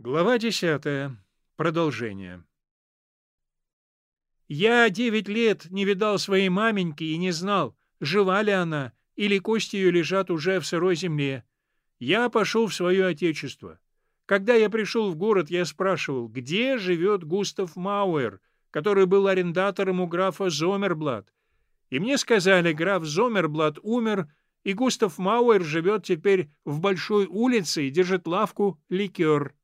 Глава десятая. Продолжение. Я девять лет не видал своей маменьки и не знал, жива ли она, или кости ее лежат уже в сырой земле. Я пошел в свое отечество. Когда я пришел в город, я спрашивал, где живет Густав Мауэр, который был арендатором у графа Зомерблат. И мне сказали, граф Зомерблат умер, и Густав Мауэр живет теперь в Большой улице и держит лавку «Ликер».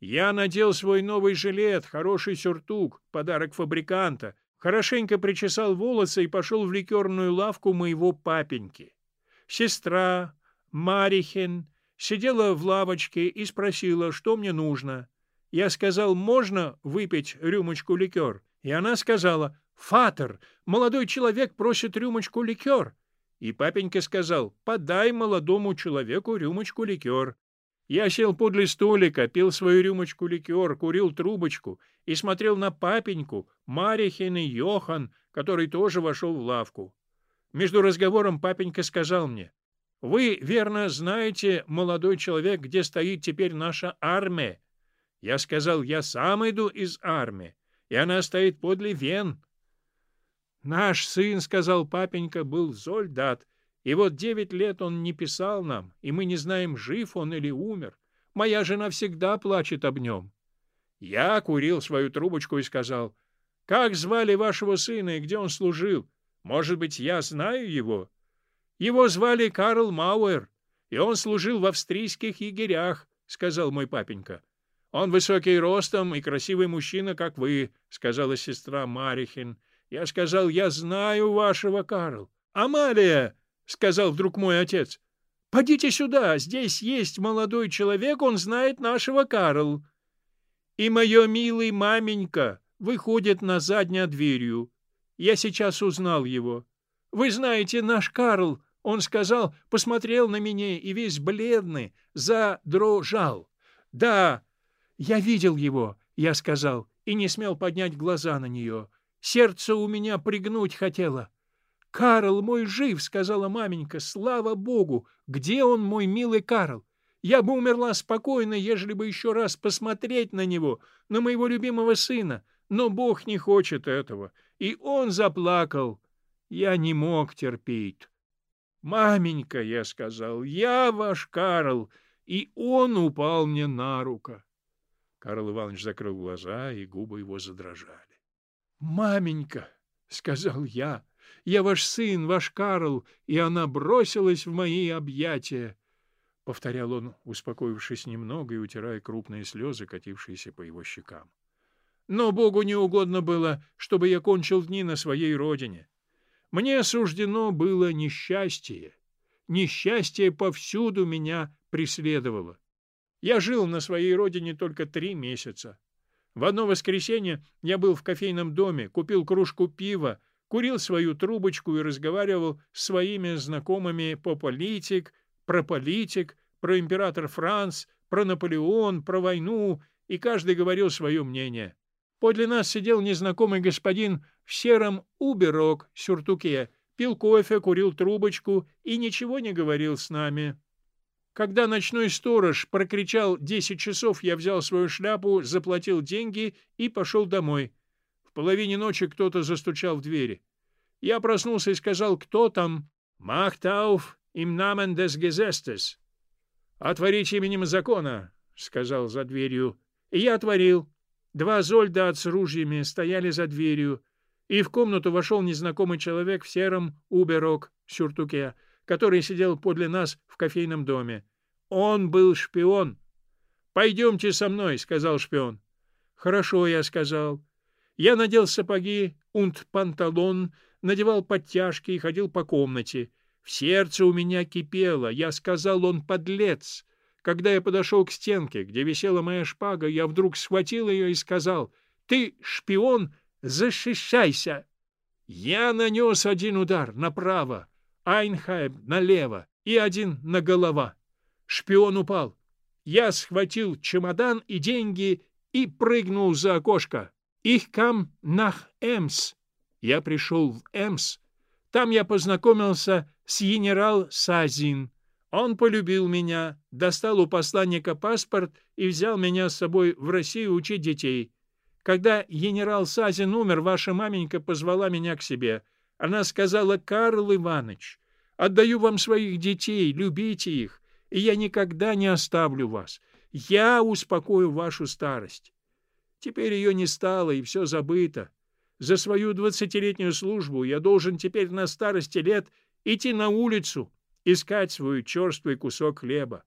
Я надел свой новый жилет, хороший сюртук, подарок фабриканта, хорошенько причесал волосы и пошел в ликерную лавку моего папеньки. Сестра, Марихин, сидела в лавочке и спросила, что мне нужно. Я сказал, можно выпить рюмочку ликер? И она сказала, «Фатер, молодой человек просит рюмочку ликер». И папенька сказал, «Подай молодому человеку рюмочку ликер». Я сел подле столика, пил свою рюмочку ликер, курил трубочку и смотрел на папеньку, Марихин и Йохан, который тоже вошел в лавку. Между разговором папенька сказал мне, «Вы, верно, знаете, молодой человек, где стоит теперь наша армия?» Я сказал, «Я сам иду из армии, и она стоит подле Вен». «Наш сын, — сказал папенька, — был солдат, и вот девять лет он не писал нам, и мы не знаем, жив он или умер. Моя жена всегда плачет об нем. Я курил свою трубочку и сказал, «Как звали вашего сына и где он служил? Может быть, я знаю его?» «Его звали Карл Мауэр, и он служил в австрийских егерях», — сказал мой папенька. «Он высокий ростом и красивый мужчина, как вы», — сказала сестра Марихин. Я сказал, «Я знаю вашего Карл». «Амалия!» — сказал вдруг мой отец. — Подите сюда, здесь есть молодой человек, он знает нашего Карл. И мое милый маменька выходит на заднюю дверью. Я сейчас узнал его. Вы знаете, наш Карл, он сказал, посмотрел на меня и весь бледный, задрожал. Да, я видел его, я сказал, и не смел поднять глаза на нее. Сердце у меня пригнуть хотело. «Карл мой жив!» — сказала маменька. «Слава Богу! Где он, мой милый Карл? Я бы умерла спокойно, ежели бы еще раз посмотреть на него, на моего любимого сына. Но Бог не хочет этого. И он заплакал. Я не мог терпеть. «Маменька!» — я сказал. «Я ваш Карл!» И он упал мне на руку. Карл Иванович закрыл глаза, и губы его задрожали. «Маменька!» — сказал я. Я ваш сын, ваш Карл, и она бросилась в мои объятия. — повторял он, успокоившись немного и утирая крупные слезы, катившиеся по его щекам. Но Богу не угодно было, чтобы я кончил дни на своей родине. Мне суждено было несчастье. Несчастье повсюду меня преследовало. Я жил на своей родине только три месяца. В одно воскресенье я был в кофейном доме, купил кружку пива, курил свою трубочку и разговаривал с своими знакомыми по политик, про политик, про император Франц, про Наполеон, про войну, и каждый говорил свое мнение. Подле нас сидел незнакомый господин в сером уберок сюртуке, пил кофе, курил трубочку и ничего не говорил с нами. Когда ночной сторож прокричал «десять часов», я взял свою шляпу, заплатил деньги и пошел домой половине ночи кто-то застучал в двери. Я проснулся и сказал, кто там? «Махтауф им намен des Gesetzes». «Отворите именем закона», — сказал за дверью. И я отворил. Два зольдат с ружьями стояли за дверью, и в комнату вошел незнакомый человек в сером уберок сюртуке, который сидел подле нас в кофейном доме. Он был шпион. «Пойдемте со мной», — сказал шпион. «Хорошо», — я сказал. Я надел сапоги, унт панталон, надевал подтяжки и ходил по комнате. В сердце у меня кипело. Я сказал, он подлец. Когда я подошел к стенке, где висела моя шпага, я вдруг схватил ее и сказал, «Ты, шпион, защищайся!» Я нанес один удар направо, Айнхайм налево и один на голова. Шпион упал. Я схватил чемодан и деньги и прыгнул за окошко. Ich kam nach Эмс. Я пришел в Эмс. Там я познакомился с генерал Сазин. Он полюбил меня, достал у посланника паспорт и взял меня с собой в Россию учить детей. Когда генерал Сазин умер, ваша маменька позвала меня к себе. Она сказала, «Карл Иванович, отдаю вам своих детей, любите их, и я никогда не оставлю вас. Я успокою вашу старость». Теперь ее не стало, и все забыто. За свою двадцатилетнюю службу я должен теперь на старости лет идти на улицу, искать свой черствый кусок хлеба.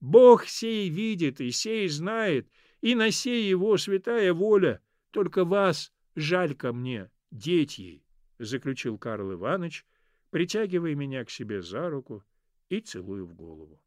Бог сей видит и сей знает, и на сей его святая воля. Только вас жаль ко мне, детей, — заключил Карл Иванович, притягивая меня к себе за руку и целуя в голову.